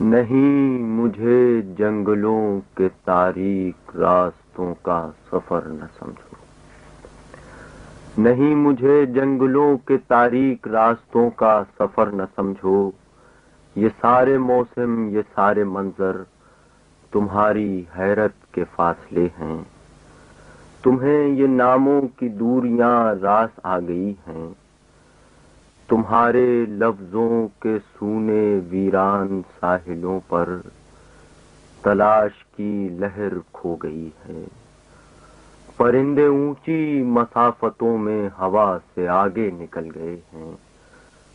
نہیں مجھے جنگلوں کے تاریخ راستوں کا سفر نہ سمجھو۔ نہیں مجھے جنگلوں کے تاریخ راستوں کا سفر نہ سمجھو۔ یہ سارے موسم، یہ سارے منظر تمہاری حیرت کے فاصلے ہیں۔ تمہیں یہ ناموں کی دوریاں راس آ گئی ہیں۔ تمہارے لفظوں کے سونے ویران ساحلوں پر تلاش کی لہر کھو گئی ہے۔ پرندے اونچی مسافتوں میں ہوا سے آگے نکل گئے ہیں۔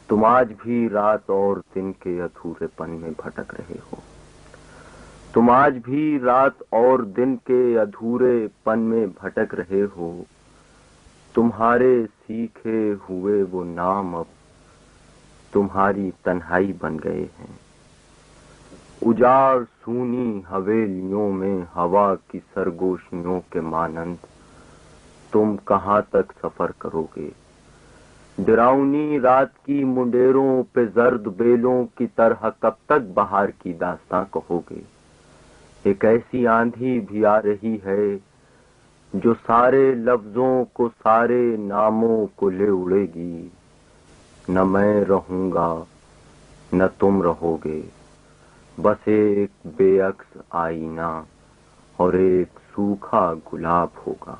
تم آج بھی رات اور دن کے ادھورے پن میں بھٹک رہے ہو۔ تم آج بھی رات اور دن کے ادھورے پن میں بھٹک رہے ہو۔ تمہارے سیکھے ہوئے وہ نام اب تمہاری تنہائی بن گئے ہیں۔ اجاڑ سونی حویلیوں میں ہوا کی سرگوشیوں کے مانند تم کہاں تک سفر کرو گے؟ ڈراؤنی رات کی منڈیروں پہ زرد بیلوں کی طرح کب تک بہار کی داستان کہو گے؟ ایک ایسی آندھی بھی آ رہی ہے جو سارے لفظوں کو، سارے ناموں کو لے اڑے گی۔ نہ میں رہوں گا، نہ تم رہو گے۔ بس ایک بے عکس آئینہ اور ایک سوکھا گلاب ہوگا۔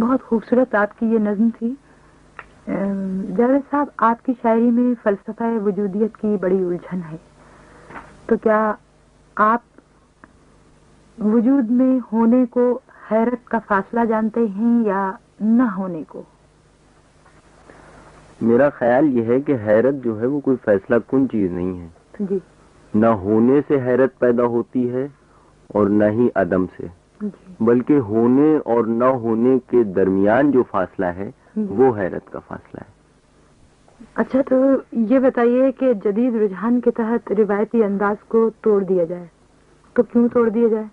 بہت خوبصورت آپ کی یہ نظم تھی۔ جاوید صاحب، آپ کی شاعری میں فلسفہ وجودیت کی بڑی الجھن ہے۔ تو کیا آپ وجود میں ہونے کو حیرت کا فاصلہ جانتے ہیں یا نہ ہونے کو؟ میرا خیال یہ ہے کہ حیرت جو ہے وہ کوئی فیصلہ کن چیز نہیں ہے۔ جی۔ نہ ہونے سے حیرت پیدا ہوتی ہے اور نہ ہی عدم سے۔ جی۔ بلکہ ہونے اور نہ ہونے کے درمیان جو فاصلہ ہے جی۔ وہ حیرت کا فاصلہ ہے۔ اچھا تو یہ بتائیے کہ جدید رجحان کے تحت روایتی انداز کو توڑ دیا جائے۔ تو کیوں توڑ دیا جائے؟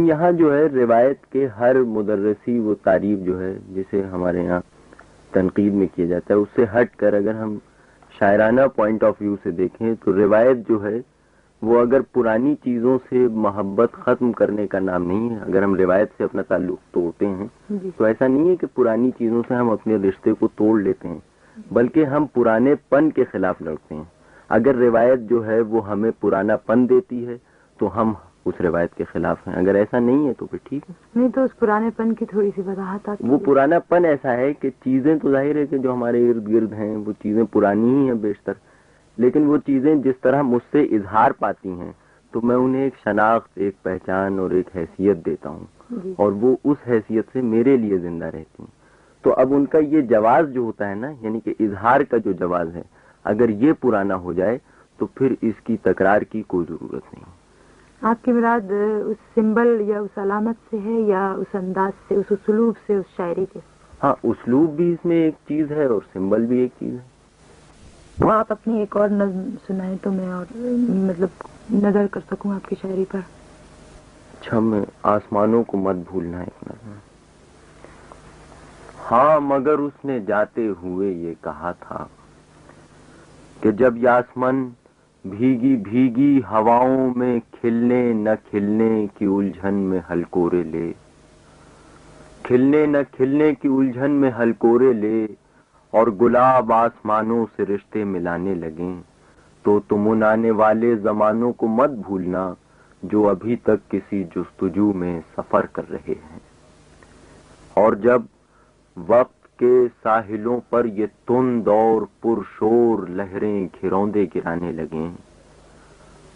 یہاں جو ہے روایت کے ہر مدرسی وہ تعریف جو ہے جسے ہمارے یہاں تنقید میں کیا جاتا ہے اس سے ہٹ کر اگر ہم شاعرانہ پوائنٹ آف ویو سے دیکھیں تو روایت جو ہے وہ اگر پرانی چیزوں سے محبت ختم کرنے کا نام نہیں ہے اگر ہم روایت سے اپنا تعلق توڑتے ہیں جی۔ تو ایسا نہیں ہے کہ پرانی چیزوں سے ہم اپنے رشتے کو توڑ لیتے ہیں بلکہ ہم پرانے پن کے خلاف لڑتے ہیں۔ اگر روایت جو ہے وہ ہمیں پرانا پن دیتی ہے تو ہم اس روایت کے خلاف ہیں۔ اگر ایسا نہیں ہے تو پھر ٹھیک ہے۔ نہیں تو اس پرانے پن کی تھوڑی سی وضاحت وہ پرانا پن ایسا ہے کہ چیزیں تو ظاہر ہے کہ جو ہمارے ارد گرد ہیں وہ چیزیں پرانی ہی ہیں بیشتر۔ لیکن وہ چیزیں جس طرح مجھ سے اظہار پاتی ہیں تو میں انہیں ایک شناخت ایک پہچان اور ایک حیثیت دیتا ہوں۔ جی۔ اور وہ اس حیثیت سے میرے لیے زندہ رہتی ہیں۔ تو اب ان کا یہ جواز جو ہوتا ہے نا یعنی کہ اظہار کا جو جواز ہے اگر یہ پرانا ہو جائے تو پھر اس کی تکرار کی کوئی ضرورت نہیں۔ آپ کی مراد اس سمبل یا اس علامت سے ہے یا اس انداز سے اس اسلوب سے اس شاعری کے؟ ہاں اسلوب بھی اس میں ایک چیز ہے اور سمبل بھی ایک چیز ہے۔ آپ اپنی ایک اور نظم سنائیں تو میں اور مطلب نظر کر سکوں آپ کی شاعری پر۔ اچھا میں آسمانوں کو مت بھولنا ایک نظر ہاں مگر اس نے جاتے ہوئے یہ کہا تھا کہ جب یاسمن بھیگی بھیگی ہواؤں میں کھلنے نہ کھلنے کی الجھن میں ہلکورے لے۔ کھلنے نہ کھلنے کی الجھن میں ہلکورے لے اور گلاب آسمانوں سے رشتے ملانے لگیں۔ تو تم ان آنے والے زمانوں کو مت بھولنا جو ابھی تک کسی جستجو میں سفر کر رہے ہیں۔ اور جب وقت کے ساحلوں پر یہ تند اور پرشور لہریں گھروندے گرانے لگیں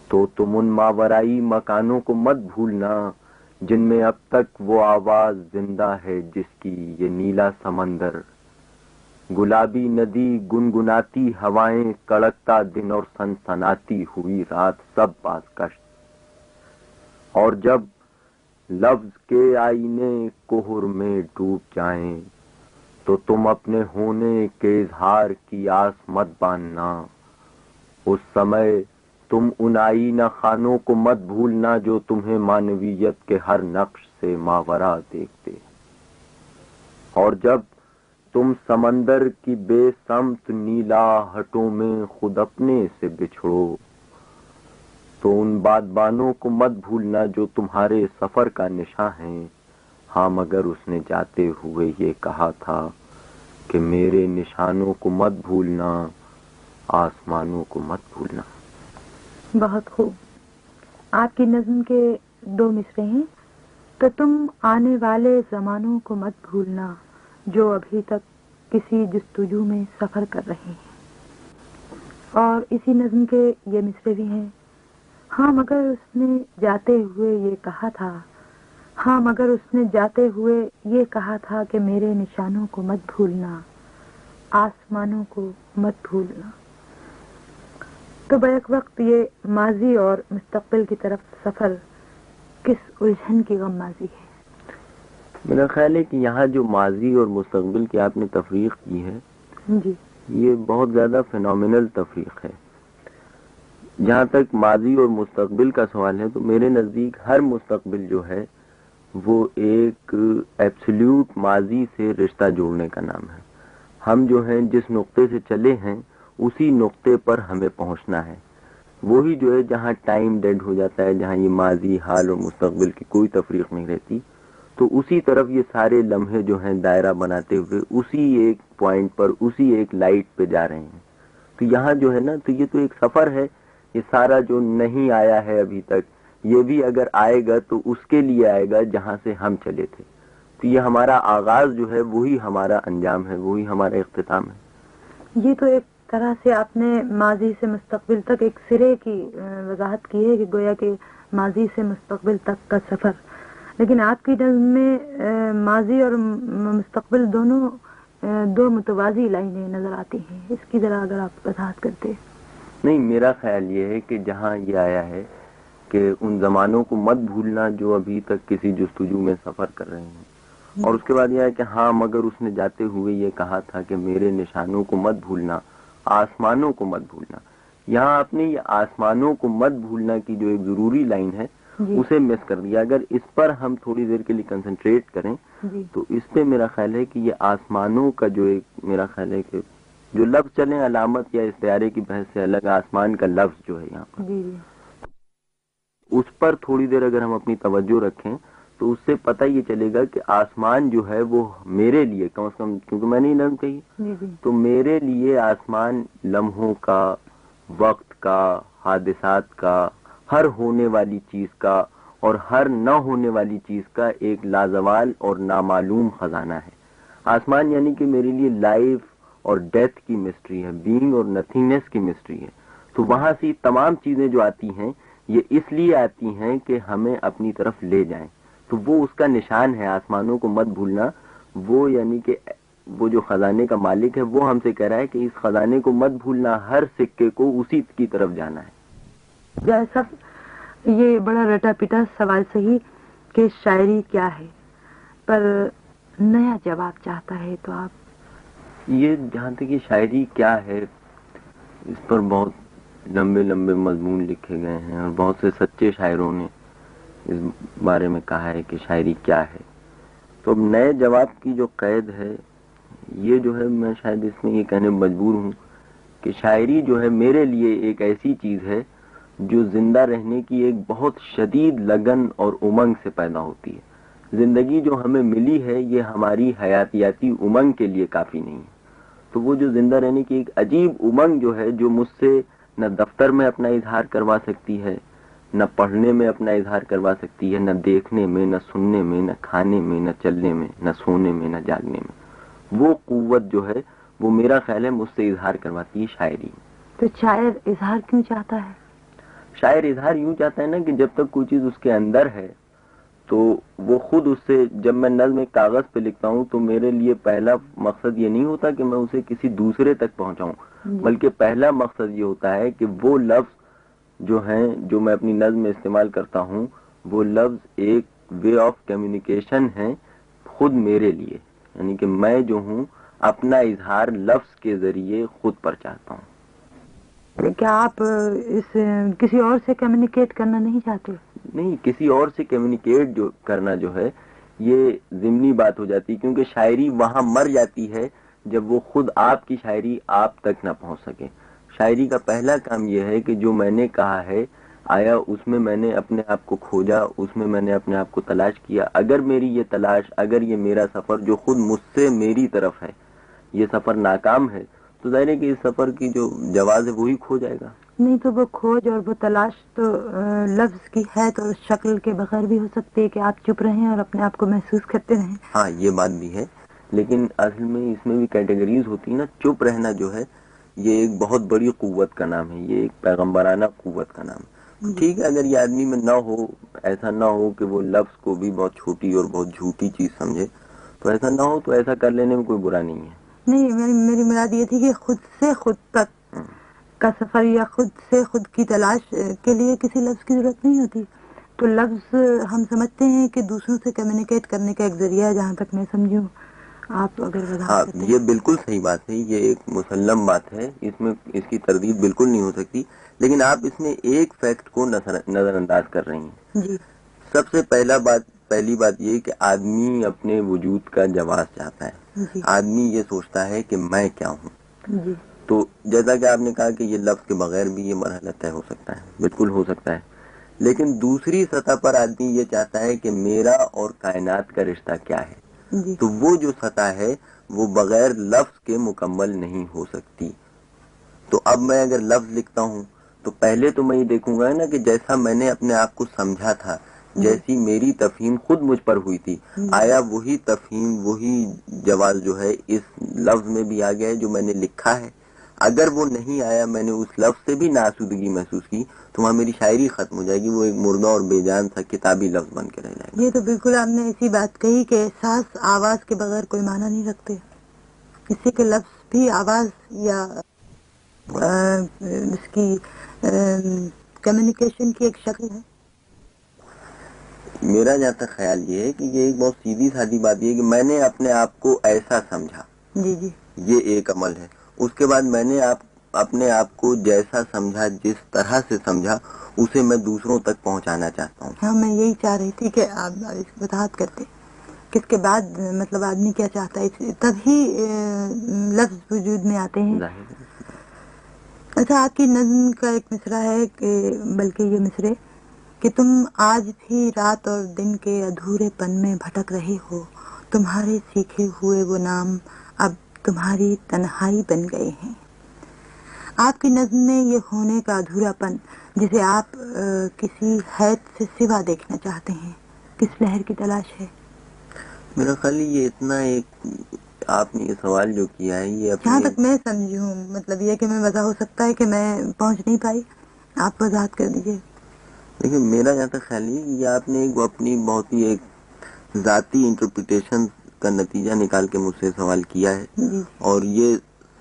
تو تم ان ماورائی مکانوں کو مت بھولنا جن میں اب تک وہ آواز زندہ ہے جس کی یہ نیلا سمندر۔ گلابی ندی گنگناتی ہوائیں، کڑکتا دن اور سن ہوئی رات سب باز کشت اور جب لفظ کے آئینے کوہر میں ڈوب جائیں تو تم اپنے ہونے کے اظہار کی آس مت باندھنا۔ اس سمے تم ان آئینہ خانوں کو مت بھولنا جو تمہیں مانویت کے ہر نقش سے ماورا دیکھتے اور جب تم سمندر کی بے سمت نیلا ہٹوں میں خود اپنے سے بچھڑو، تو ان بادبانوں کو مت بھولنا جو تمہارے سفر کا نشاں ہیں۔ ہاں مگر اس نے جاتے ہوئے یہ کہا تھا کہ میرے نشانوں کو مت بھولنا، آسمانوں کو مت بھولنا۔ بہت خوب۔ آپ کی نظم کے دو مصرے ہیں۔ تو تم آنے والے زمانوں کو مت بھولنا جو ابھی تک کسی جستجو میں سفر کر رہے ہیں۔ اور اسی نظم کے یہ مصرے بھی ہیں۔ ہاں مگر اس نے جاتے ہوئے یہ کہا تھا ہاں مگر اس نے جاتے ہوئے یہ کہا تھا کہ میرے نشانوں کو مت بھولنا آسمانوں کو مت بھولنا۔ تو بیک وقت یہ ماضی اور مستقبل کی طرف سفر کس الجھن کی غم ماضی ہے؟ میرا خیال ہے کہ یہاں جو ماضی اور مستقبل کی آپ نے تفریق کی ہے جی۔ یہ بہت زیادہ فینومینل تفریق ہے۔ جہاں تک ماضی اور مستقبل کا سوال ہے تو میرے نزدیک ہر مستقبل جو ہے وہ ایک ایبسلیوٹ ماضی سے رشتہ جوڑنے کا نام ہے۔ ہم جو ہیں، جس نقطے سے چلے ہیں، اسی نقطے پر ہمیں پہنچنا ہے۔ وہی جو ہے، جہاں ٹائم ڈیڈ ہو جاتا ہے، جہاں یہ ماضی، حال اور مستقبل کی کوئی تفریق نہیں رہتی، تو اسی طرف یہ سارے لمحے جو ہیں دائرہ بناتے ہوئے اسی ایک پوائنٹ پر، اسی ایک لائٹ پہ جا رہے ہیں۔ تو یہاں جو ہے نا، تو یہ تو ایک سفر ہے، یہ سارا جو نہیں آیا ہے ابھی تک یہ بھی اگر آئے گا تو اس کے لیے آئے گا جہاں سے ہم چلے تھے۔ تو یہ ہمارا آغاز جو ہے وہی ہمارا انجام ہے وہی ہمارا اختتام ہے۔ یہ تو ایک طرح سے آپ نے ماضی سے مستقبل تک ایک سرے کی وضاحت کی ہے کہ گویا کہ ماضی سے مستقبل تک کا سفر۔ لیکن آپ کی نظم میں ماضی اور مستقبل دونوں دو متوازی لائنیں نظر آتی ہیں۔ اس کی ذرا اگر آپ وضاحت کرتے۔ نہیں میرا خیال یہ ہے کہ جہاں یہ آیا ہے کہ ان زمانوں کو مت بھولنا جو ابھی تک کسی جستجو میں سفر کر رہے ہیں۔ اور اس کے بعد یہ ہے کہ ہاں مگر اس نے جاتے ہوئے یہ کہا تھا کہ میرے نشانوں کو مت بھولنا آسمانوں کو مت بھولنا۔ یہاں آپ نے یہ آسمانوں کو مت بھولنا کی جو ایک ضروری لائن ہے جی۔ اسے مس کر دیا۔ اگر اس پر ہم تھوڑی دیر کے لیے کنسنٹریٹ کریں جی۔ تو اس پہ میرا خیال ہے کہ یہ آسمانوں کا جو ایک میرا خیال ہے کہ جو لفظ چلیں علامت یا استعارے کی بحث سے الگ آسمان کا لفظ جو ہے یہاں پر۔ جی۔ اس پر تھوڑی دیر اگر ہم اپنی توجہ رکھیں تو اس سے پتہ یہ چلے گا کہ آسمان جو ہے وہ میرے لیے کم از کم کیونکہ میں نے نرم کہی جی جی۔ تو میرے لیے آسمان لمحوں کا وقت کا حادثات کا ہر ہونے والی چیز کا اور ہر نہ ہونے والی چیز کا ایک لازوال اور نامعلوم خزانہ ہے۔ آسمان یعنی کہ میرے لیے لائف اور ڈیتھ کی مسٹری ہے بینگ اور نتھنگنیس کی مسٹری ہے۔ تو وہاں سے تمام چیزیں جو آتی ہیں یہ اس لیے آتی ہیں کہ ہمیں اپنی طرف لے جائیں۔ تو وہ اس کا نشان ہے آسمانوں کو مت بھولنا۔ وہ یعنی کہ وہ جو خزانے کا مالک ہے وہ ہم سے کہہ رہا ہے کہ اس خزانے کو مت بھولنا ہر سکے کو اسی کی طرف جانا ہے۔ جیسا یہ بڑا رٹا پٹا سوال صحیح کہ شاعری کیا ہے؟ پر نیا جواب چاہتا ہے تو آپ۔ یہ جہاں تک یہ شاعری کیا ہے اس پر بہت لمبے لمبے مضمون لکھے گئے ہیں اور بہت سے سچے شاعروں نے اس بارے میں کہا ہے کہ شاعری کیا ہے۔ تو اب نئے جواب کی جو قید ہے، یہ جو ہے میں شاید اس میں یہ کہنے مجبور ہوں کہ شاعری جو ہے میرے لیے ایک ایسی چیز ہے جو زندہ رہنے کی ایک بہت شدید لگن اور امنگ سے پیدا ہوتی ہے۔ زندگی جو ہمیں ملی ہے، یہ ہماری حیاتیاتی امنگ کے لیے کافی نہیں ہے۔ تو وہ جو زندہ رہنے کی ایک عجیب امنگ جو ہے، جو مجھ سے نہ دفتر میں اپنا اظہار کروا سکتی ہے نہ پڑھنے میں اپنا اظہار کروا سکتی ہے نہ دیکھنے میں نہ سننے میں نہ کھانے میں نہ چلنے میں نہ سونے میں نہ جاگنے میں۔ وہ قوت جو ہے وہ میرا خیال ہے مجھ سے اظہار کرواتی ہے شاعری۔ تو شاعر اظہار کیوں چاہتا ہے؟ شاعر اظہار یوں چاہتا ہے نا کہ جب تک کوئی چیز اس کے اندر ہے تو وہ خود اس سے جب میں نظم ایک کاغذ پہ لکھتا ہوں تو میرے لیے پہلا مقصد یہ نہیں ہوتا کہ میں اسے کسی دوسرے تک پہنچاؤں بلکہ پہلا مقصد یہ ہوتا ہے کہ وہ لفظ جو ہیں جو میں اپنی نظم میں استعمال کرتا ہوں وہ لفظ ایک وے آف کمیونیکیشن ہے خود میرے لیے۔ یعنی کہ میں جو ہوں اپنا اظہار لفظ کے ذریعے خود پر چاہتا ہوں۔ کیا آپ اس کسی اور سے کمیونیکیٹ کرنا نہیں چاہتے؟ نہیں، کسی اور سے کمیونیکیٹ جو کرنا جو ہے، یہ ضمنی بات ہو جاتی، کیونکہ شاعری وہاں مر جاتی ہے جب وہ خود آپ کی شاعری آپ تک نہ پہنچ سکے۔ شاعری کا پہلا کام یہ ہے کہ جو میں نے کہا ہے، آیا اس میں میں نے اپنے آپ کو کھوجا، اس میں میں نے اپنے آپ کو تلاش کیا۔ اگر میری یہ تلاش، اگر یہ میرا سفر جو خود مجھ سے میری طرف ہے، یہ سفر ناکام ہے، تو ظاہر ہے کہ اس سفر کی جو جواز ہے، وہی کھو جائے گا۔ نہیں تو وہ کھوج اور وہ تلاش تو لفظ کی ہے تو شکل کے بغیر بھی ہو سکتی ہے کہ آپ چپ رہیں اور اپنے آپ کو محسوس کرتے رہیں۔ ہاں یہ بات بھی ہے۔ لیکن اصل میں اس میں بھی کیٹیگریز ہوتی نا چپ رہنا جو ہے یہ ایک بہت بڑی قوت کا نام ہے یہ ایک پیغمبرانہ قوت کا نام ہے۔ جی۔ ٹھیک ہے اگر یہ آدمی میں نہ ہو ایسا نہ ہو کہ وہ لفظ کو بھی بہت چھوٹی اور بہت جھوٹی چیز سمجھے تو ایسا نہ ہو تو ایسا کر لینے میں کوئی برا نہیں ہے۔ نہیں میری میری مراد یہ تھی کہ خود سے خود تک۔ کا سفر یا خود سے خود کی تلاش کے لیے کسی لفظ کی ضرورت نہیں ہوتی۔ تو لفظ ہم سمجھتے ہیں کہ دوسروں سے کمیونیکیٹ کرنے کا ایک ذریعہ ہے جہاں تک میں سمجھوں۔ آپ اگر یہ بالکل صحیح بات ہے یہ ایک مسلم بات ہے اس میں اس کی تردید بالکل نہیں ہو سکتی۔ لیکن آپ اس میں ایک فیکٹ کو نظر انداز کر رہی ہیں۔ جی۔ سب سے پہلا بات پہلی بات یہ کہ آدمی اپنے وجود کا جواز چاہتا ہے۔ جی۔ آدمی یہ سوچتا ہے کہ میں کیا ہوں۔ جی۔ تو جیسا کہ آپ نے کہا کہ یہ لفظ کے بغیر بھی یہ مرحلہ طے ہو سکتا ہے بالکل ہو سکتا ہے۔ لیکن دوسری سطح پر آدمی یہ چاہتا ہے کہ میرا اور کائنات کا رشتہ کیا ہے۔ جی۔ تو وہ جو سطح ہے وہ بغیر لفظ کے مکمل نہیں ہو سکتی۔ تو اب میں اگر لفظ لکھتا ہوں تو پہلے تو میں یہ دیکھوں گا نا کہ جیسا میں نے اپنے آپ کو سمجھا تھا جیسی میری تفہیم خود مجھ پر ہوئی تھی۔ آیا وہی تفہیم وہی جواز جو ہے اس لفظ میں بھی آ گیا ہے جو میں نے لکھا ہے۔ اگر وہ نہیں آیا میں نے اس لفظ سے بھی ناسودگی محسوس کی تو وہاں میری شاعری ختم ہو جائے گی وہ ایک مردہ اور بے جان تھا کتابی لفظ بن کے رہ جائے گا۔ یہ تو بالکل آپ نے ایسی بات کہی کہ احساس آواز کے بغیر کوئی معنی نہیں رکھتے۔ کسی کے لفظ بھی آواز یا اس کی کمیونیکیشن کی ایک شکل ہے۔ میرا جہاں تک خیال یہ ہے کہ یہ ایک بہت سیدھی سادی بات یہ ہے کہ میں نے اپنے آپ کو ایسا سمجھا۔ جی جی۔ یہ ایک عمل ہے۔ اس کے بعد میں نے آپ اپنے آپ کو جیسا سمجھا جس طرح سے سمجھا اسے میں دوسروں تک پہنچانا چاہتا ہوں۔ ہاں میں یہی چاہ رہی تھی کہ آپ اس وضاحت کرتے۔ کس کے بعد مطلب آدمی کیا چاہتا ہے؟ تبھی لفظ وجود میں آتے ہیں۔ اچھا آپ کی نظم کا ایک مصرع ہے کہ بلکہ یہ مصرے کہ تم آج بھی رات اور دن کے ادھورے پن میں بھٹک رہے ہو۔ تمہارے سیکھے ہوئے وہ نام تمہاری تنہائی بن گئے ہیں۔ آپ کی نظم میں یہ ہونے کا ادھورا پن جسے آپ کسی حید سے سوا دیکھنا چاہتے ہیں کس لہر کی تلاش ہے؟ میرا خیال یہ اتنا ایک آپ نے یہ سوال جو کیا ہے یہ جہاں تک میں سمجھی ہوں مطلب یہ کہ میں وضع ہو سکتا ہے کہ میں پہنچ نہیں پائی آپ وضاحت کر دیجیے لیکن میرا جہاں تک خیال یہ آپ نے اپنی بہت ہی ایک ذاتی انٹرپریٹیشن کا نتیجہ نکال کے مجھ سے سوال کیا ہے۔ جی۔ اور یہ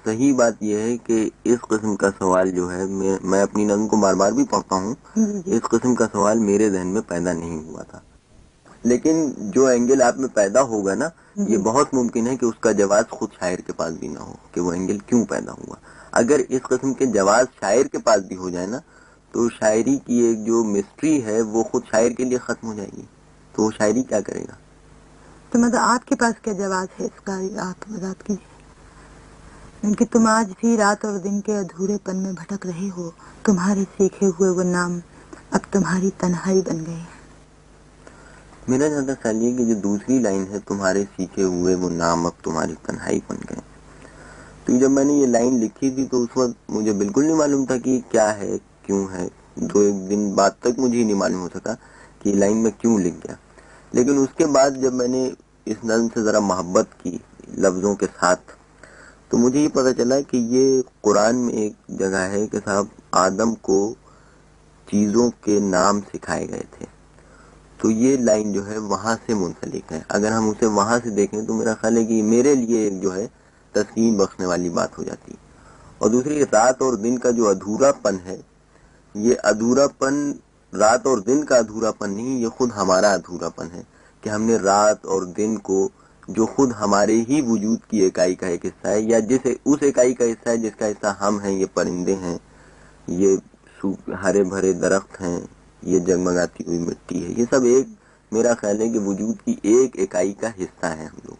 صحیح بات یہ ہے کہ اس قسم کا سوال جو ہے میں اپنی نظم کو بار بار بھی پڑھتا ہوں۔ جی۔ اس قسم کا سوال میرے ذہن میں پیدا نہیں ہوا تھا۔ لیکن جو اینگل آپ میں پیدا ہوگا نا یہ بہت ممکن ہے کہ اس کا جواز خود شاعر کے پاس بھی نہ ہو کہ وہ اینگل کیوں پیدا ہوا۔ اگر اس قسم کے جواز شاعر کے پاس بھی ہو جائے نا تو شاعری کی ایک جو مسٹری ہے وہ خود شاعر کے لیے ختم ہو جائے گی۔ تو وہ شاعری کیا کرے گا؟ تو مطلب آپ کے پاس کیا جواز ہے اس کا آپ وضاحت کیجیے یعنی کہ تم آج بھی رات اور دن کے ادھورے پن میں بھٹک رہے ہو، تمہارے سیکھے ہوئے وہ نام اب تمہاری تنہائی بن گئے میرا زیادہ خیال یہ کہ جو دوسری لائن ہے، تمہارے سیکھے ہوئے وہ نام اب تمہاری تنہائی بن گئے تو جب میں نے یہ لائن لکھی تھی تو اس وقت مجھے بالکل نہیں معلوم تھا کہ کیا ہے، کیوں ہے۔ دو ایک دن بعد تک مجھے ہی نہیں معلوم ہو سکا کہ یہ لائن میں کیوں لکھ گیا۔ لیکن اس کے بعد جب میں نے اس نظم سے ذرا محبت کی لفظوں کے ساتھ۔ تو مجھے یہ پتا چلا کہ یہ قرآن میں ایک جگہ ہے کہ صاحب آدم کو چیزوں کے نام سکھائے گئے تھے۔ تو یہ لائن جو ہے وہاں سے منسلک ہے۔ اگر ہم اسے وہاں سے دیکھیں تو میرا خیال ہے کہ میرے لیے جو ہے تسکین بخشنے والی بات ہو جاتی۔ اور دوسری، رات اور دن کا جو ادھورا پن ہے، یہ ادھورا پن رات اور دن کا ادھورا پن نہیں، یہ خود ہمارا ادھورا پن ہے۔ کہ ہم نے رات اور دن کو جو خود ہمارے ہی وجود کی اکائی کا ایک حصہ ہے یا جس اس اکائی کا حصہ ہے جس کا حصہ ہم ہیں، یہ پرندے ہیں، یہ ہرے بھرے درخت ہیں، یہ جگمگاتی ہوئی مٹی ہے۔ یہ سب ایک، میرا خیال ہے کہ وجود کی ایک اکائی کا حصہ ہے ہم لوگ۔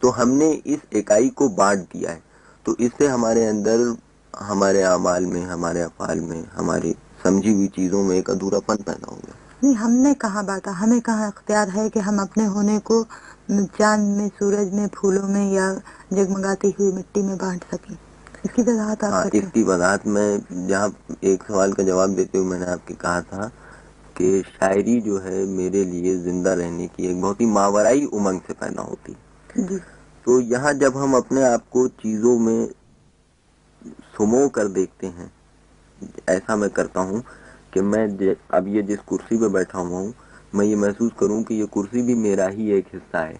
تو ہم نے اس اکائی کو بانٹ دیا ہے۔ تو اس سے ہمارے اندر، ہمارے اعمال میں، ہمارے افعال میں، ہماری سمجھی ہوئی چیزوں میں ایک ادھورا پن پیدا ہو گیا۔ نہیں ہم نے کہاں بانٹا ہمیں کہاں اختیار ہے کہ ہم اپنے ہونے کو چاند میں سورج میں پھولوں میں یا جگمگاتی ہوئی مٹی میں بانٹ سکیں۔ اس کی وضاحت ہاں اس کی وضاحت میں جہاں ایک سوال کا جواب دیتے ہوئے میں نے آپ کے کہا تھا کہ شاعری جو ہے میرے لیے زندہ رہنے کی ایک بہت ہی ماورائی امنگ سے پیدا ہوتی۔ جی۔ تو یہاں جب ہم اپنے آپ کو چیزوں میں سمو کر دیکھتے ہیں ایسا میں کرتا ہوں کہ میں اب یہ جس کرسی پہ بیٹھا ہوا ہوں، میں یہ محسوس کروں کہ یہ کرسی بھی میرا ہی ایک حصہ ہے۔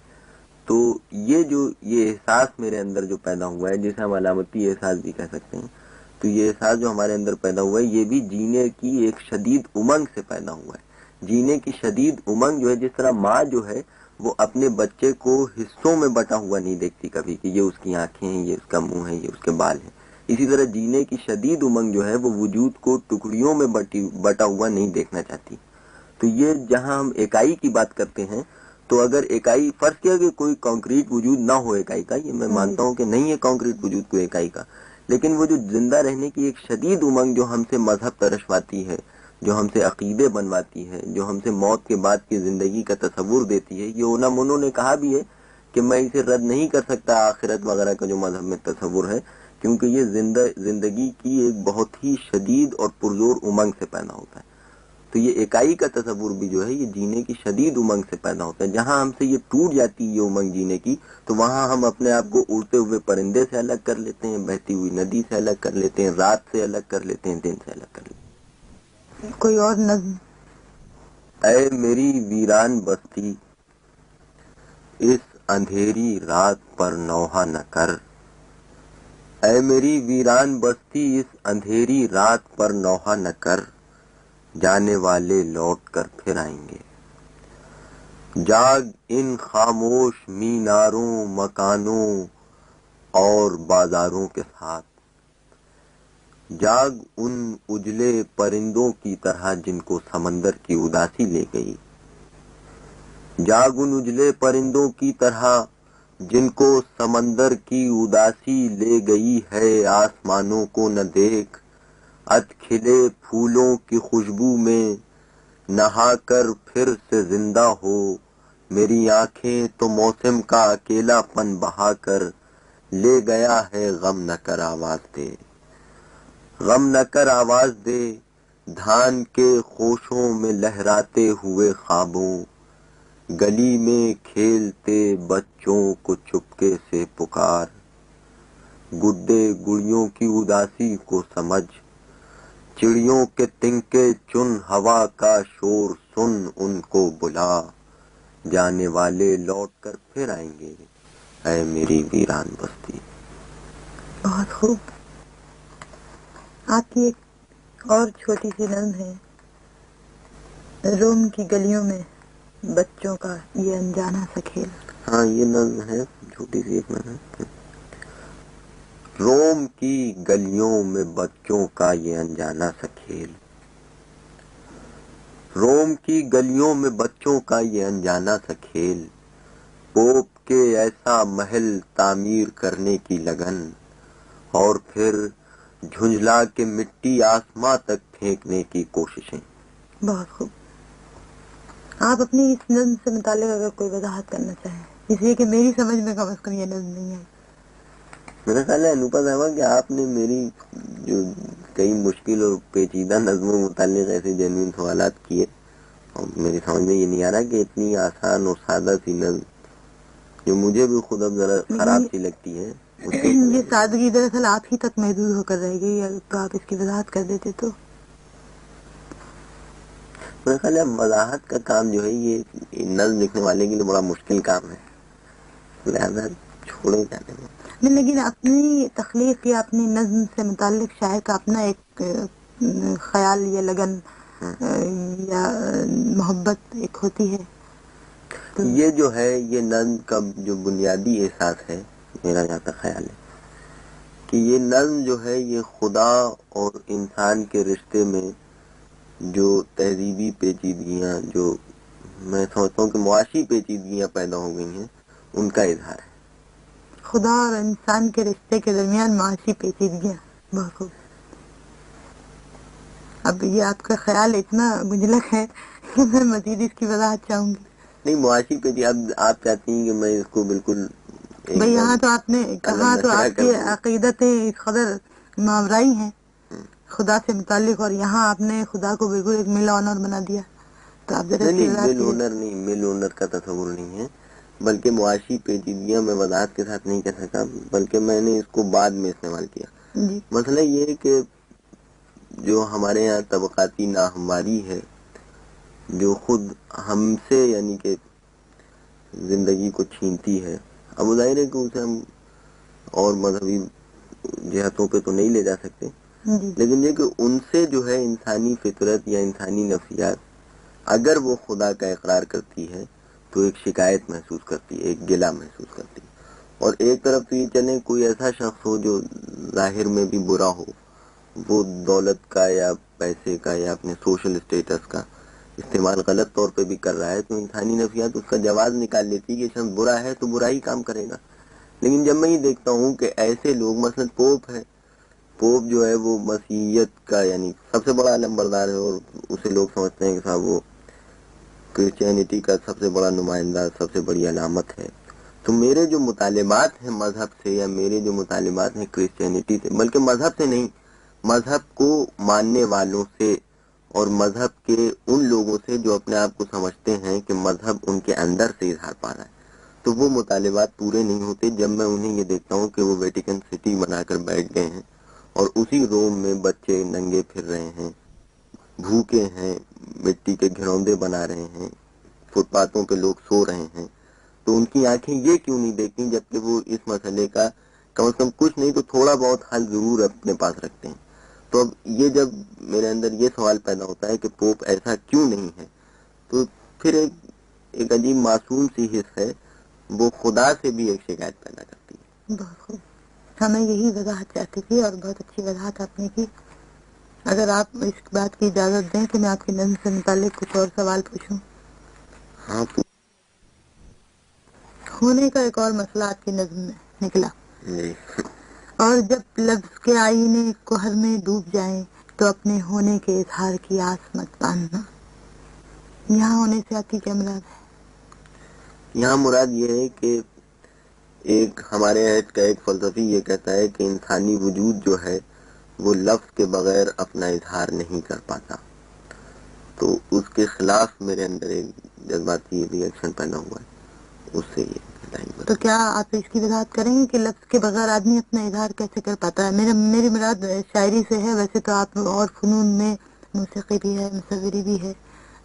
تو یہ جو یہ احساس میرے اندر جو پیدا ہوا ہے، جسے ہم علامتی احساس بھی کہہ سکتے ہیں، تو یہ احساس جو ہمارے اندر پیدا ہوا ہے، یہ بھی جینے کی ایک شدید امنگ سے پیدا ہوا ہے۔ جینے کی شدید امنگ جو ہے، جس طرح ماں جو ہے، وہ اپنے بچے کو حصوں میں بٹا ہوا نہیں دیکھتی کبھی کہ یہ اس کی آنکھیں ہیں، یہ اس کا منہ ہے، یہ اس کے بال ہیں۔ اسی طرح جینے کی شدید امنگ جو ہے وہ وجود کو ٹکڑیوں میں بٹی بٹا ہوا نہیں دیکھنا چاہتی۔ تو یہ جہاں ہم اکائی کی بات کرتے ہیں تو اگر اکائی فرض کیا کہ کوئی کانکریٹ وجود نہ ہو اکائی کا یہ میں مانتا ہوں کہ نہیں ہے کانکریٹ وجود کوئی اکائی کا لیکن وہ جو زندہ رہنے کی ایک شدید امنگ جو ہم سے مذہب ترشواتی ہے جو ہم سے عقیدے بنواتی ہے جو ہم سے موت کے بعد کی زندگی کا تصور دیتی ہے یہ اونا منو نے کہا بھی ہے کہ میں اسے رد نہیں کر سکتا آخرت وغیرہ کا جو مذہب میں تصور ہے کیونکہ یہ زندہ زندگی کی ایک بہت ہی شدید اور پرزور امنگ سے پیدا ہوتا ہے۔ تو یہ اکائی کا تصور بھی جو ہے یہ جینے کی شدید امنگ سے پیدا ہوتا ہے۔ جہاں ہم سے یہ ٹوٹ جاتی ہے یہ امنگ جینے کی تو وہاں ہم اپنے آپ کو اڑتے ہوئے پرندے سے الگ کر لیتے ہیں بہتی ہوئی ندی سے الگ کر لیتے ہیں رات سے الگ کر لیتے ہیں دن سے الگ کر لیتے ہیں۔ کوئی اور نظم؟ اے میری ویران بستی اس اندھیری رات پر نوحہ نہ کر۔ اے میری ویران بستی، اس اندھیری رات پر نوحہ نہ کر، جانے والے لوٹ کر پھر آئیں گے۔ جاگ ان خاموش میناروں، مکانوں اور بازاروں کے ساتھ۔ جاگ ان اجلے پرندوں کی طرح جن کو سمندر کی اداسی لے گئی۔ جاگ ان اجلے پرندوں کی طرح جن کو سمندر کی اداسی لے گئی ہے، آسمانوں کو نہ دیکھ ات کھلے پھولوں کی خوشبو میں نہا کر پھر سے زندہ ہو۔ میری آنکھیں تو موسم کا اکیلا پن بہا کر لے گیا ہے، غم نہ کر آواز دے۔ غم نہ کر آواز دے، دھان کے خوشوں میں لہراتے ہوئے خوابوں۔ گلی میں کھیلتے بچوں کو چپکے سے پکار۔ گڈے گڑیوں کی اداسی کو سمجھ۔ چڑیوں کے تنکے چن ہوا کا شور سن ان کو بلا۔ جانے والے لوٹ کر پھر آئیں گے۔ اے میری ویران بستی۔ بہت خوب۔ آپ کی ایک اور چھوٹی سی نظم ہے۔ روم کی گلیوں میں۔ بچوں کا یہ انجانا سا کھیل۔ ہاں یہ نظم ہے چھوٹی سی ایک نے روم کی گلیوں میں بچوں کا یہ انجانا سا کھیل۔ روم کی گلیوں میں بچوں کا یہ انجانا سا کھیل۔ پوپ کے ایسا محل تعمیر کرنے کی لگن۔ اور پھر جھنجلا کے مٹی آسماں تک پھینکنے کی کوششیں۔ بہت خوب۔ آپ اپنی اس نظم سے متعلق اگر کوئی وضاحت کرنا چاہیں اس لیے کہ میری سمجھ میں کم از کم یہ نظم نہیں ہے۔ میرا خیال ہے انوپا صاحبہ کہ آپ نے میری جو کئی مشکل اور پیچیدہ نظموں متعلق ایسے جینوین سوالات کیے اور میری سمجھ میں یہ نہیں آ رہا کہ اتنی آسان اور سادہ سی نظم جو مجھے بھی خود اب ذرا خراب سی لگتی ہے یہ سادگی دراصل آپ ہی تک محدود ہو کر رہ گئی اگر تو آپ اس کی وضاحت کر دیتے تو میرا خیال ہے وضاحت کا کام جو ہے یہ نظم لکھنے والے کے لیے بڑا مشکل کام ہے۔ لہذا چھوڑے جانے میں نہیں۔ لیکن اپنی تخلیق یا اپنی نظم سے متعلق شاعر کا اپنا ایک خیال یا لگن یا محبت ایک ہوتی ہے۔ یہ جو ہے یہ نظم کا جو بنیادی احساس ہے میرا جہاں تک خیال ہے کہ یہ نظم جو ہے یہ خدا اور انسان کے رشتے میں جو تہذیبی پیچیدگیاں جو میں سمجھتا ہوں کہ معاشی پیچیدگیاں پیدا ہو گئی ہیں ان کا اظہار ہے۔ خدا اور انسان کے رشتے کے درمیان معاشی پیچیدگیاں بہت اب یہ آپ کا خیال اتنا مجلک ہے کہ میں مزید اس کی وضاحت چاہوں گی۔ نہیں معاشی پیچی اب آپ چاہتی ہیں کہ میں اس کو بالکل بھائی یہاں تو آپ نے کہا تو آپ کی عقیدتیں قدر معاورائی ہیں۔ خدا سے متعلق اور یہاں آپ نے خدا کو بالکل ایک مل آنر بنا دیا۔ تو آپ مل اونر نہیں مل اونر کا تصور نہیں ہے بلکہ معاشی پیچیدگیاں میں وضاحت کے ساتھ نہیں کہہ سکا بلکہ میں نے اس کو بعد میں استعمال کیا۔ جی۔ مسئلہ یہ ہے کہ جو ہمارے یہاں طبقاتی ناہمواری ہے جو خود ہم سے یعنی کہ زندگی کو چھینتی ہے اب ظاہر ہے کہ اسے ہم اور مذہبی جہتوں پہ تو نہیں لے جا سکتے جی۔ لیکن یہ کہ ان سے جو ہے انسانی فطرت یا انسانی نفسیات اگر وہ خدا کا اقرار کرتی ہے تو ایک شکایت محسوس کرتی ہے، ایک گلا محسوس کرتی ہے۔ اور ایک طرف تو یہ چلے، کوئی ایسا شخص ہو جو ظاہر میں بھی برا ہو، وہ دولت کا یا پیسے کا یا اپنے سوشل اسٹیٹس کا استعمال غلط طور پہ بھی کر رہا ہے تو انسانی نفسیات اس کا جواز نکال لیتی کہ شخص برا ہے تو برا ہی کام کرے گا۔ لیکن جب میں یہ دیکھتا ہوں کہ ایسے لوگ مثلا پوپ ہے پوپ جو ہے وہ مسیحیت کا یعنی سب سے بڑا نمبردار ہے اور اسے لوگ سمجھتے ہیں کہ صاحب وہ کرسچینٹی کا سب سے بڑا نمائندہ، سب سے بڑی علامت ہے۔ تو میرے جو مطالبات ہیں مذہب سے یا میرے جو مطالبات ہیں کرسچینٹی سے، بلکہ مذہب سے نہیں، مذہب کو ماننے والوں سے اور مذہب کے ان لوگوں سے جو اپنے آپ کو سمجھتے ہیں کہ مذہب ان کے اندر سے اظہار پا رہا ہے۔ تو وہ مطالبات پورے نہیں ہوتے۔ جب میں انہیں یہ دیکھتا ہوں کہ وہ ویٹیکن سٹی بنا کر بیٹھ گئے ہیں اور اسی روم میں بچے ننگے پھر رہے ہیں، بھوکے ہیں، مٹی کے گھروندے بنا رہے ہیں، فٹ پاتھوں پہ لوگ سو رہے ہیں۔ تو ان کی آنکھیں یہ کیوں نہیں دیکھتی جبکہ وہ اس مسئلے کا کم از کم کچھ نہیں تو تھوڑا بہت حل ضرور اپنے پاس رکھتے ہیں۔ تو اب یہ جب میرے اندر یہ سوال پیدا ہوتا ہے کہ پوپ ایسا کیوں نہیں ہے، تو پھر ایک ایک عجیب معصوم سی حص ہے، وہ خدا سے بھی ایک شکایت پیدا کرتی ہے۔ بہت ہمیں یہی وضاحت چاہتی تھی اور بہت اچھی وضاحت آپ نے کی۔ اگر آپ اس بات کی اجازت دیں کہ میں آپ کی نظم سے متعلق کچھ اور سوال پوچھوں۔ ہاں ہونے کا ایک اور مسئلہ آپ کی نظم میں نکلا۔ جی۔ اور جب لفظ کے آئینے کوہر میں ڈوب جائیں تو اپنے ہونے کے اظہار کی آس مت باندھنا۔ یہاں ہونے سے آپ کی کیا مراد ہے؟ یہاں مراد یہ ہے کہ ایک ہمارے عہد کا ایک فلسفی یہ کہتا ہے کہ انسانی وجود جو ہے وہ لفظ کے بغیر اپنا اظہار نہیں کر پاتا۔ تو اس کے خلاف میرے اندر ایک جذباتی ریئیکشن پیدا ہوا ہے۔ اس سے یہ تو کیا آپ اس کی وضاحت کریں گے کہ لفظ کے بغیر آدمی اپنا اظہار کیسے کر پاتا ہے؟ میرا میری مراد شاعری سے ہے ویسے تو آپ اور فنون میں موسیقی بھی ہے مصوری بھی ہے۔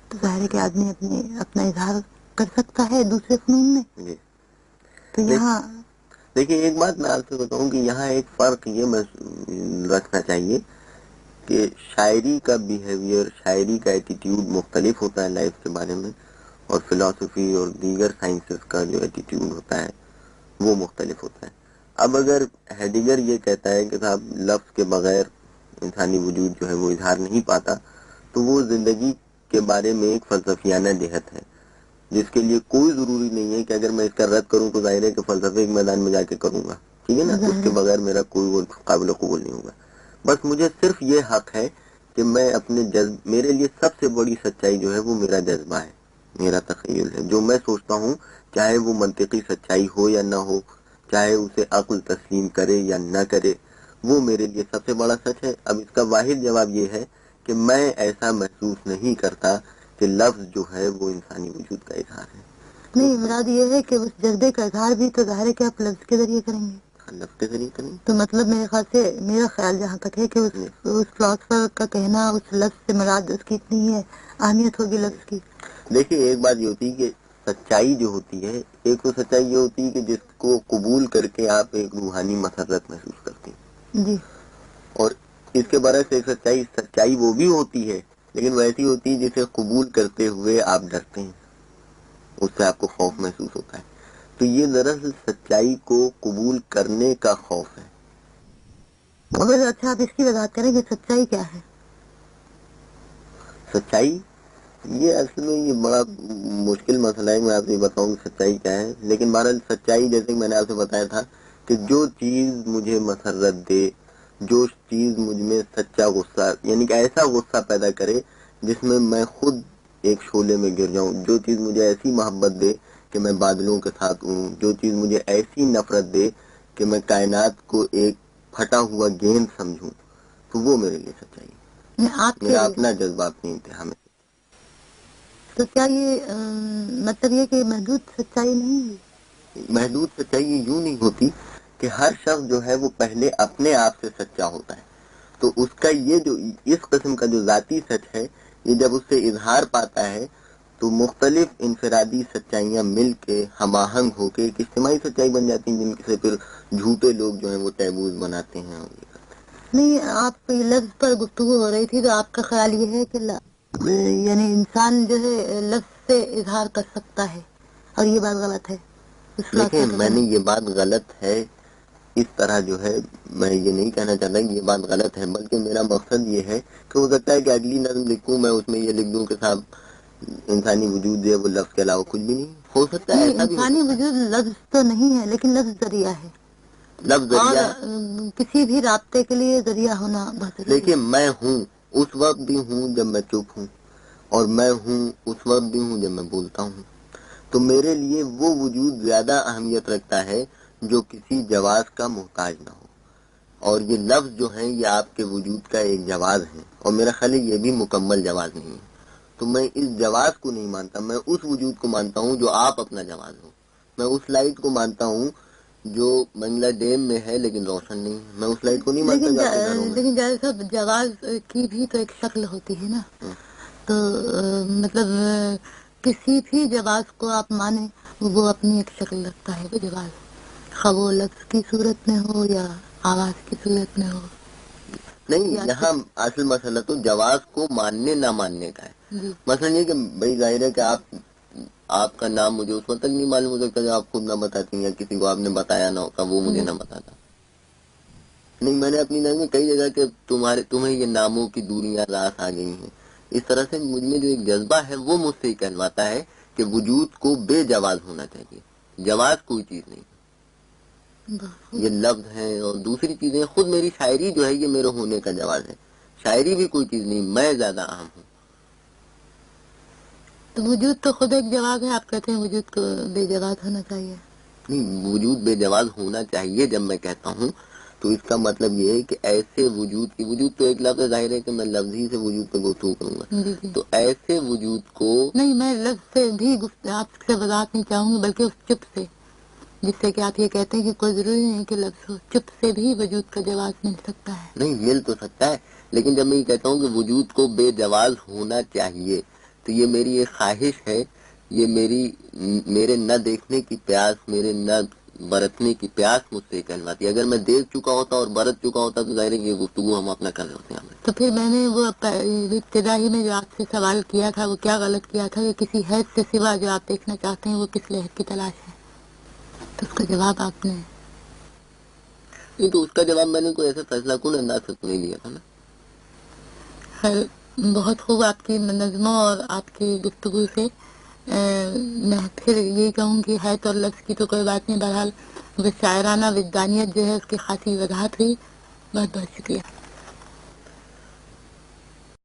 تو ظاہر ہے کہ آدمی اپنے اپنا اظہار کر سکتا ہے دوسرے فنون میں۔ جی۔ تو یہاں دیکھیے ایک بات میں آپ سے بتاؤں کہ یہاں ایک فرق یہ رکھنا چاہیے کہ شاعری کا بیہیویئر شاعری کا ایٹیٹیوڈ مختلف ہوتا ہے لائف کے بارے میں اور فلاسفی اور دیگر سائنسز کا جو ایٹیٹیوڈ ہوتا ہے وہ مختلف ہوتا ہے۔ اب اگر ہیڈیگر یہ کہتا ہے کہ صاحب لفظ کے بغیر انسانی وجود جو ہے وہ اظہار نہیں پاتا تو وہ زندگی کے بارے میں ایک فلسفیانہ جہت ہے۔ جس کے لیے کوئی ضروری نہیں ہے کہ اگر میں اس کا رد کروں تو ظاہر ہے کہ فلسفے کے میدان میں جا کے کروں گا۔ ٹھیک ہے نا؟ اس کے بغیر میرا کوئی وہ قابل قبول نہیں ہوگا۔ بس مجھے صرف یہ حق ہے کہ میں اپنے جذب، میرے لیے سب سے بڑی سچائی جو ہے وہ میرا جذبہ ہے، میرا تخیل ہے۔ جو میں سوچتا ہوں، چاہے وہ منطقی سچائی ہو یا نہ ہو، چاہے اسے عقل تسلیم کرے یا نہ کرے، وہ میرے لیے سب سے بڑا سچ ہے۔ اب اس کا واحد جواب یہ ہے کہ میں ایسا محسوس نہیں کرتا کہ لفظ جو ہے وہ انسانی وجود کا اظہار ہے۔ نہیں مراد یہ ہے کہ اس جذبے کا اظہار بھی تو ظاہر ہے کہ آپ لفظ کے ذریعے کریں گے۔ لفظ کے ذریعے کریں تو مطلب میرے خیال سے میرا خیال جہاں تک ہے کہ اس اس فلاسفر کا کہنا اس لفظ سے مراد اس کی اتنی ہے اہمیت ہوگی لفظ کی۔ دیکھیے ایک بات یہ ہوتی ہے کہ سچائی جو ہوتی ہے ایک تو سچائی یہ ہوتی ہے کہ جس کو قبول کر کے آپ ایک روحانی مسرت محسوس کرتے ہیں۔ جی۔ اور اس کے برعکس ایک سچائی سچائی وہ بھی ہوتی ہے لیکن ویسی ہوتی ہے جسے قبول کرتے ہوئے آپ ڈرتے ہیں۔ اس سے آپ کو خوف محسوس ہوتا ہے۔ تو یہ دراصل سچائی کو قبول کرنے کا خوف ہے۔ مگر اچھا آپ اس کی وضاحت کریں کہ سچائی کیا ہے؟ سچائی؟ یہ اصل میں یہ بڑا مشکل مسئلہ ہے، میں آپ سے بتاؤں کہ سچائی کیا ہے۔ لیکن بہرحال سچائی جیسے کہ میں نے آپ سے بتایا تھا کہ جو چیز مجھے مسرت دے جو چیز مجھ میں سچا غصہ یعنی کہ ایسا غصہ پیدا کرے جس میں میں خود ایک شعلے میں گر جاؤں۔ جو چیز مجھے ایسی محبت دے کہ میں بادلوں کے ساتھ ہوں جو چیز مجھے ایسی نفرت دے کہ میں کائنات کو ایک پھٹا ہوا گیند سمجھوں۔ تو وہ میرے لیے سچائی میرا اپنا جذبات نہیں انتہا میں تو کیا یہ مطلب یہ کہ محدود سچائی نہیں محدود سچائی یوں نہیں ہوتی کہ ہر شخص جو ہے وہ پہلے اپنے آپ سے سچا ہوتا ہے۔ تو اس کا یہ جو اس قسم کا جو ذاتی سچ ہے یہ جب اس سے اظہار پاتا ہے تو مختلف انفرادی سچائیاں مل کے ہم آہنگ ہو کے ایک اجتماعی سچائی بن جاتی ہیں جن سے پھر جھوٹے لوگ جو ہیں وہ ٹیبوز بناتے ہیں۔ نہیں آپ لفظ پر گفتگو ہو رہی تھی تو آپ کا خیال یہ ہے کہ یعنی انسان جو ہے لفظ سے اظہار کر سکتا ہے۔ اور یہ بات غلط ہے۔ میں نے یہ بات غلط ہے اس طرح جو ہے میں یہ نہیں کہنا چاہتا کہ یہ بات غلط ہے بلکہ میرا مقصد یہ ہے کہ ہو سکتا ہے کہ اگلی نظم لکھوں میں اس میں یہ لکھ دوں کہ صاحب انسانی وجود جو ہے وہ لفظ کے علاوہ کچھ بھی نہیں۔ ہو سکتا ہے انسانی وجود لفظ تو نہیں ہے لیکن لفظ ذریعہ ہے۔ لفظ ذریعہ۔ کسی بھی رابطے کے لیے ذریعہ ہونا بہت دیکھیے میں ہوں اس وقت بھی ہوں جب میں چپ ہوں اور میں ہوں اس وقت بھی ہوں جب میں بولتا ہوں۔ تو میرے لیے وہ وجود زیادہ اہمیت رکھتا ہے جو کسی جواز کا محتاج نہ ہو۔ اور یہ لفظ جو ہیں یہ آپ کے وجود کا ایک جواز ہے اور میرا خیال یہ بھی مکمل جواز نہیں ہے۔ تو میں اس جواز کو نہیں مانتا میں اس وجود کو مانتا ہوں جو آپ اپنا جواز ہو۔ میں اس لائٹ کو مانتا ہوں جو بنگلہ ڈیم میں ہے لیکن روشن نہیں ہے۔ میں اس لائٹ کو نہیں مانتا لیکن صاحب جواز کی بھی تو ایک شکل ہوتی ہے نا۔ ہاں۔ تو مطلب کسی بھی جواز کو آپ مانیں وہ اپنی ایک شکل رکھتا ہے وہ جواز۔ وہ لفظ کی صورت میں ہو یا آواز کی صورت میں ہو؟ نہیں یہاں اصل مسئلہ تو جواز کو ماننے نہ ماننے کا ہے۔ جی۔ مسئلہ یہ کہ بھائی ظاہر ہے کہ آپ آپ کا نام مجھے اس وقت تک نہیں معلوم ہو سکتا کہ آپ خود نہ بتاتی یا کسی کو آپ نے بتایا نہ ہوتا وہ مجھے نہ بتاتا۔ نہیں میں نے اپنی نظر میں کئی جگہ کہ تمہارے تمہیں یہ ناموں کی دوریاں راس آ گئی ہیں۔ اس طرح سے مجھ میں جو ایک جذبہ ہے وہ مجھ سے کہلواتا ہے کہ وجود کو بے جواز ہونا چاہیے۔ جواز کوئی چیز نہیں۔ یہ لفظ ہیں اور دوسری چیزیں خود میری شاعری جو ہے یہ میرے ہونے کا جواز ہے۔ شاعری بھی کوئی چیز نہیں میں زیادہ اہم ہوں۔ تو وجود تو خود ایک جواب ہے آپ کہتے ہیں وجود کو بے جواز ہونا چاہیے۔ نہیں وجود بے جواز ہونا چاہیے جب میں کہتا ہوں۔ تو اس کا مطلب یہ ہے کہ ایسے وجود کی وجود تو ایک لفظ ظاہر ہے کہ میں لفظ ہی سے وجود پہ گفتگو کروں گا۔ جی، جی۔ تو ایسے وجود کو نہیں میں لفظ سے بھی آپ سے وضاحت نہیں چاہوں گی بلکہ اس چپ سے۔ جس سے کہ آپ یہ کہتے ہیں کہ کوئی ضروری نہیں کہ لفظ ہو چپ سے بھی وجود کا جواز مل سکتا ہے۔ نہیں مل تو سکتا ہے لیکن جب میں یہ کہتا ہوں کہ وجود کو بے جواز ہونا چاہیے تو یہ میری ایک خواہش ہے یہ میری میرے نہ دیکھنے کی پیاس میرے نہ برتنے کی پیاس مجھ سے کہلواتی اگر میں دیکھ چکا ہوتا اور برت چکا ہوتا تو ظاہر یہ گفتگو ہم اپنا کر رہے ہوتے ہیں۔ تو پھر میں نے وہ ابتدائی میں جو آپ سے سوال کیا تھا وہ کیا غلط کیا تھا کہ کسی حید سے سوا جو آپ دیکھنا چاہتے ہیں وہ کس لحد کی تلاش ہے؟ اس کا جواب آپ نے نہیں تو اس کا جواب میں نے کوئی ایسا فیصلہ کن انداز سے نہیں لیا تھا نا؟ خیر بہت خوب آپ کی نظموں اور آپ کی گفتگو سے۔ میں پھر یہی کہوں کہ ہے تو لفظ کی تو کوئی بات نہیں بہرحال وہ شاعرانہ وجدانیت جو ہے اس کی خاصی وضاحت ہوئی۔ بہت بہت شکریہ۔